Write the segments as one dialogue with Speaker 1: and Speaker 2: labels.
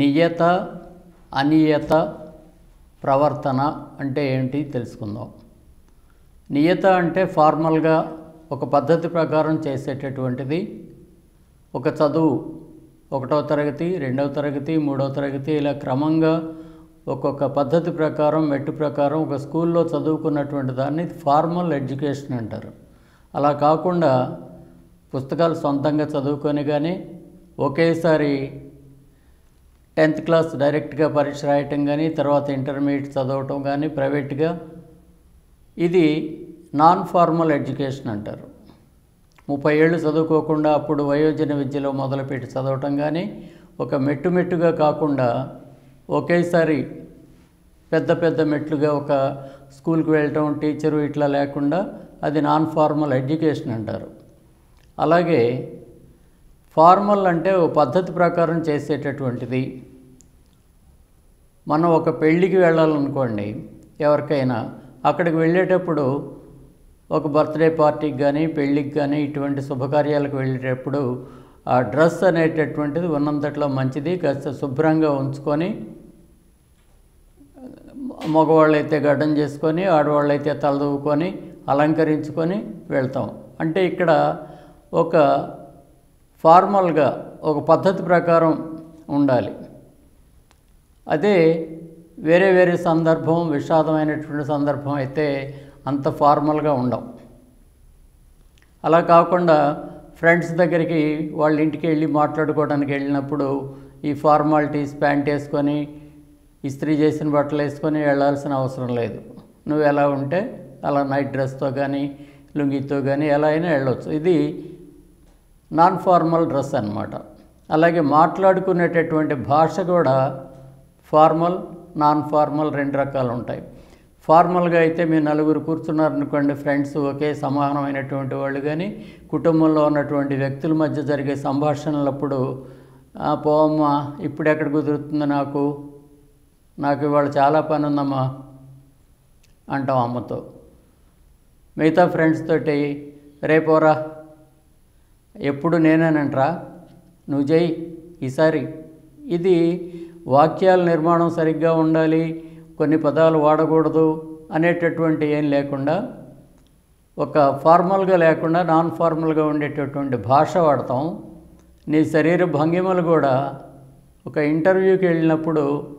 Speaker 1: నియత అనియత ప్రవర్తన అంటే ఏంటి తెలుసుకుందాం. నియత అంటే ఫార్మల్గా ఒక పద్ధతి ప్రకారం చేసేటటువంటిది. ఒక చదువు ఒకటవ తరగతి రెండవ తరగతి మూడవ తరగతి ఇలా క్రమంగా ఒక్కొక్క పద్ధతి ప్రకారం మెట్టు ప్రకారం ఒక స్కూల్లో చదువుకున్నటువంటి దాన్ని ఫార్మల్ ఎడ్యుకేషన్ అంటారు. అలా కాకుండా పుస్తకాలు సొంతంగా చదువుకొని కానీ ఒకేసారి టెన్త్ క్లాస్ డైరెక్ట్గా పరీక్ష రాయటం కానీ తర్వాత ఇంటర్మీడియట్ చదవటం కానీ ప్రైవేట్గా ఇది నాన్ ఫార్మల్ ఎడ్యుకేషన్ అంటారు. ముప్పై ఏళ్ళు చదువుకోకుండా అప్పుడు వయోజన విద్యలో మొదలుపెట్టి చదవటం కానీ ఒక మెట్టు మెట్టుగా కాకుండా ఒకేసారి పెద్ద పెద్ద మెట్లుగా ఒక స్కూల్కి వెళ్ళటం టీచరు ఇట్లా లేకుండా అది నాన్ ఫార్మల్ ఎడ్యుకేషన్ అంటారు. అలాగే ఫార్మల్ అంటే ఓ పద్ధతి ప్రకారం చేసేటటువంటిది. మనం ఒక పెళ్ళికి వెళ్ళాలనుకోండి ఎవరికైనా అక్కడికి వెళ్ళేటప్పుడు ఒక బర్త్డే పార్టీకి కానీ పెళ్ళికి కానీ ఇటువంటి శుభకార్యాలకు వెళ్ళేటప్పుడు ఆ డ్రెస్ అనేటటువంటిది ఉన్నంతట్లో మంచిది కాస్త శుభ్రంగా ఉంచుకొని మగవాళ్ళైతే గడ్డం చేసుకొని ఆడవాళ్ళైతే తలదూకొని అలంకరించుకొని వెళ్తాం. అంటే ఇక్కడ ఒక ఫార్మల్గా ఒక పద్ధతి ప్రకారం ఉండాలి. అదే వేరే వేరే సందర్భం విషాదమైనటువంటి సందర్భం అయితే అంత ఫార్మల్గా ఉండవు. అలా కాకుండా ఫ్రెండ్స్ దగ్గరికి వాళ్ళ ఇంటికి వెళ్ళి మాట్లాడుకోవడానికి వెళ్ళినప్పుడు ఈ ఫార్మాలిటీస్ ప్యాంట్ వేసుకొని ఇస్త్రీ చేసిన బట్టలు వేసుకొని వెళ్ళాల్సిన అవసరం లేదు. నువ్వు ఎలా ఉంటే అలా నైట్ డ్రెస్తో కానీ లుంగితో కానీ ఎలా అయినా వెళ్ళొచ్చు. ఇది నాన్ ఫార్మల్ డ్రెస్ అన్నమాట. అలాగే మాట్లాడుకునేటటువంటి భాష కూడా ఫార్మల్ నాన్ ఫార్మల్ రెండు రకాలు ఉంటాయి ఫార్మల్గా అయితే మీ నలుగురు కూర్చున్నారనుకోండి ఫ్రెండ్స్ ఒకే సమానమైనటువంటి వాళ్ళు కానీ కుటుంబంలో ఉన్నటువంటి వ్యక్తుల మధ్య జరిగే సంభాషణలప్పుడు పోవమ్మ ఇప్పుడు ఎక్కడ కుదురుతుంది నాకు? నాకు ఇవాళ చాలా పని ఉందమ్మా అంటాం అమ్మతో. మిగతా ఫ్రెండ్స్ తోటి రేపోరా ఎప్పుడు నేనేనంట్రా? నువ్వు చేయి ఈసారి. ఇది వాక్యాల నిర్మాణం సరిగ్గా ఉండాలి కొన్ని పదాలు వాడకూడదు అనేటటువంటి ఏం లేకుండా ఒక ఫార్మల్గా లేకుండా నాన్ ఫార్మల్గా ఉండేటటువంటి భాష వాడతాం. నీ శరీర భంగిమలు కూడా ఒక ఇంటర్వ్యూకి వెళ్ళినప్పుడు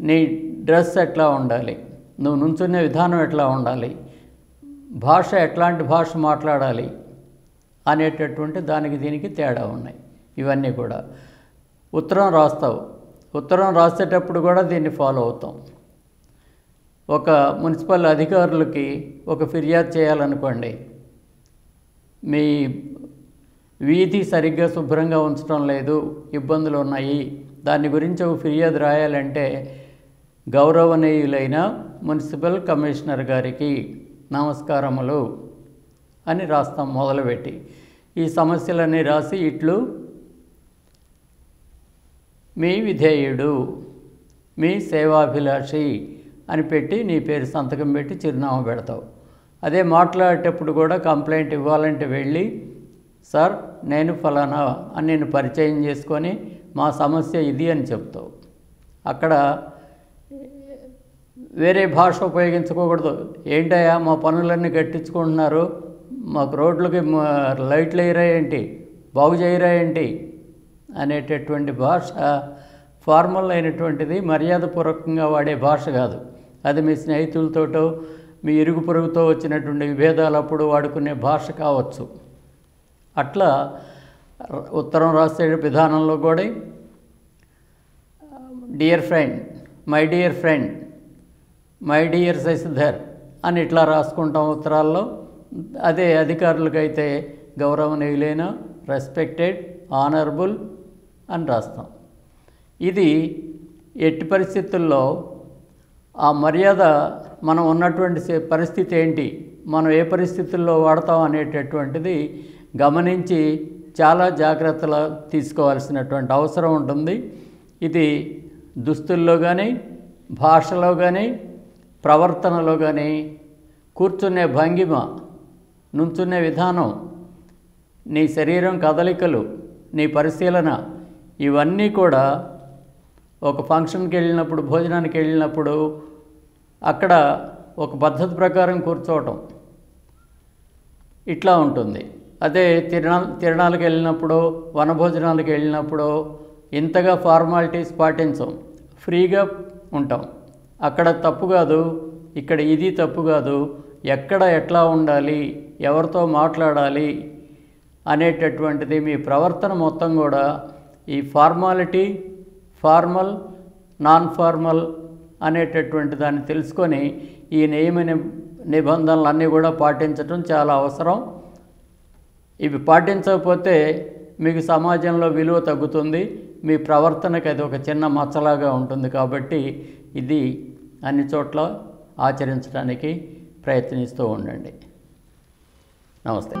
Speaker 1: నీ డ్రెస్ ఎట్లా ఉండాలి నువ్వు నుంచునే విధానం ఎట్లా ఉండాలి భాష ఎట్లాంటి భాష మాట్లాడాలి అనేటటువంటి దానికి దీనికి తేడా ఉన్నాయి. ఇవన్నీ కూడా. ఉత్తరం రాస్తావు. ఉత్తరం రాసేటప్పుడు కూడా దీన్ని ఫాలో అవుతాం. ఒక మున్సిపల్ అధికారులకి ఒక ఫిర్యాదు చేయాలనుకోండి. మీ వీధి సరిగ్గా శుభ్రంగా ఉంచడం లేదు ఇబ్బందులు ఉన్నాయి దాని గురించి ఒక ఫిర్యాదు రాయాలంటే గౌరవనీయులైన మున్సిపల్ కమిషనర్ గారికి నమస్కారములు అని రాస్తాం మొదలుపెట్టి. ఈ సమస్యలన్నీ రాసి ఇట్లు మీ విధేయుడు మీ సేవాభిలాషి అని పెట్టి నీ పేరు సంతకం పెట్టి చిరునామా పెడతావు. అదే మాట్లాడేటప్పుడు కూడా కంప్లైంట్ ఇవ్వాలంటే వెళ్ళి సార్ నేను ఫలానా అని నేను పరిచయం చేసుకొని మా సమస్య ఇది అని చెప్తావు. అక్కడ వేరే భాష ఉపయోగించుకోకూడదు. ఏంటయ్యా మా పనులన్నీ కట్టించుకుంటున్నారు మాకు రోడ్లకి లైట్లు వేయరా ఏంటి? బాగు చేయరా ఏంటి? అనేటటువంటి భాష ఫార్మల్ అయినటువంటిది మర్యాదపూర్వకంగా వాడే భాష కాదు. అది మీ స్నేహితులతోటో మీ ఇరుగు పొరుగుతో వచ్చినటువంటి విభేదాలు అప్పుడు వాడుకునే భాష కావచ్చు. అట్లా ఉత్తరం రాసే విధానంలో కూడా dear friend my dear friend my dear Shashidhar అని ఇట్లా రాసుకుంటాం ఉత్తరాల్లో. అదే అధికారులకైతే గౌరవనీయులైన రెస్పెక్టెడ్ ఆనరబుల్ అని రాస్తాం. ఇది ఎట్టి పరిస్థితుల్లో ఆ మర్యాద మనం ఉన్నటువంటి పరిస్థితి ఏంటి? మనం ఏ పరిస్థితుల్లో వాడతాం అనేటటువంటిది గమనించి చాలా జాగ్రత్తలు తీసుకోవాల్సినటువంటి అవసరం ఉంటుంది. ఇది దుస్తుల్లో కానీ భాషలో కానీ ప్రవర్తనలో కానీ కూర్చునే భంగిమ నుంచునే విధానం నీ శరీరం కదలికలు నీ పరిశీలన. ఇవన్నీ కూడా ఒక ఫంక్షన్కి వెళ్ళినప్పుడు భోజనానికి వెళ్ళినప్పుడు అక్కడ ఒక పద్ధతి ప్రకారం కూర్చోవటం. ఇట్లా ఉంటుంది. అదే తిరణా తిరణాలకు వెళ్ళినప్పుడు వనభోజనాలకు వెళ్ళినప్పుడు ఇంతగా ఫార్మాలిటీస్ పాటించం. ఫ్రీగా ఉంటాం. అక్కడ తప్పు కాదు ఇక్కడ ఇది తప్పు కాదు ఎక్కడ ఎట్లా ఉండాలి ఎవరితో మాట్లాడాలి అనేటటువంటిది మీ ప్రవర్తన మొత్తం కూడా ఈ ఫార్మాలిటీ ఫార్మల్ నాన్ ఫార్మల్ అనేటటువంటి దాన్ని తెలుసుకొని ఈ నియమ నిబంధనలన్నీ కూడా పాటించడం చాలా అవసరం. ఇవి పాటించకపోతే మీకు సమాజంలో విలువ తగ్గుతుంది మీ ప్రవర్తనకి అది ఒక చిన్న మచ్చలాగా ఉంటుంది కాబట్టి ఇది అన్ని చోట్ల ఆచరించడానికి ప్రయత్నిస్తూ ఉండండి. నమస్తే.